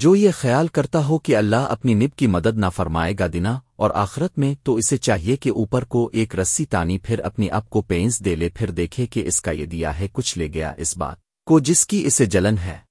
جو یہ خیال کرتا ہو کہ اللہ اپنی نب کی مدد نہ فرمائے گا دنا اور آخرت میں تو اسے چاہیے کہ اوپر کو ایک رسی تانی پھر اپنی اپ کو پینس دے لے پھر دیکھے کہ اس کا یہ دیا ہے کچھ لے گیا اس بات کو جس کی اسے جلن ہے۔